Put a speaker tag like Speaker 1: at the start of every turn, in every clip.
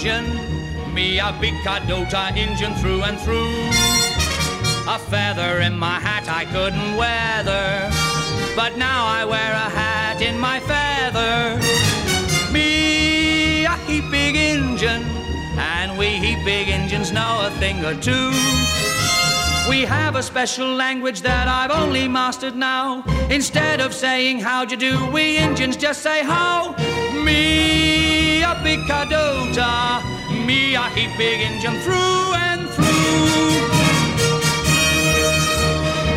Speaker 1: Injun. Me a big Kadota Injun through and through. A feather in my hat I couldn't weather, but now I wear a hat in my feather. Me a heap big Injun, and we heap big Injuns know a thing or two. We have a special language that I've only mastered now. Instead of saying how'd you do, we Indians just say how. Me a big Kadota, me a heap big Indian through and through.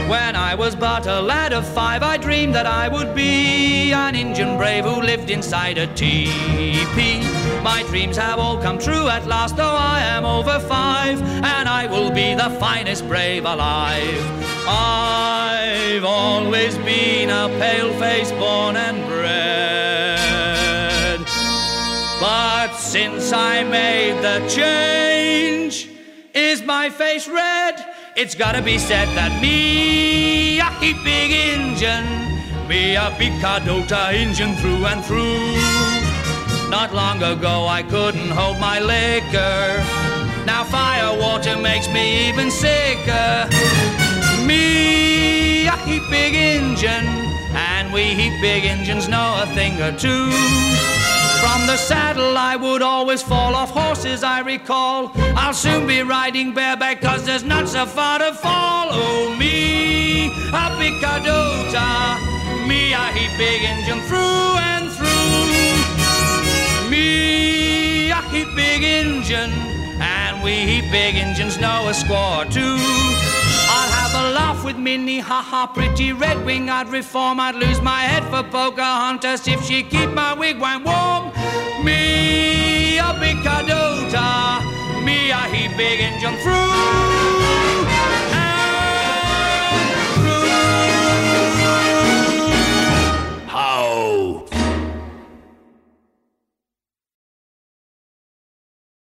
Speaker 1: When I was but a lad of five, I dreamed that I would be an Indian brave who lived inside a teepee. My dreams have all come true at last, though I am over five, and I will be the finest brave alive. I've always been a pale face born and bred, but since I made the change, is my face red? It's gotta be said that me, a big Injun, me a big Kadota Injun through and through. Not long ago I couldn't hold my liquor. Now fire water makes me even sicker. Me, a big Injun, and we big Injuns know a thing or two. I would always fall off horses I recall. I'll soon be riding bareback cause there's not so far to fall. Oh me, a big Kadota. Me a heap big Injun through and through. Me a heap big Injun And we heap big Injuns know a score too. I'll have a laugh with Minnehaha, pretty red wing. I'd reform, I'd lose my head for Pocahontas if she keep my wigwam warm. Me a big Kadota, me a heap big Injun through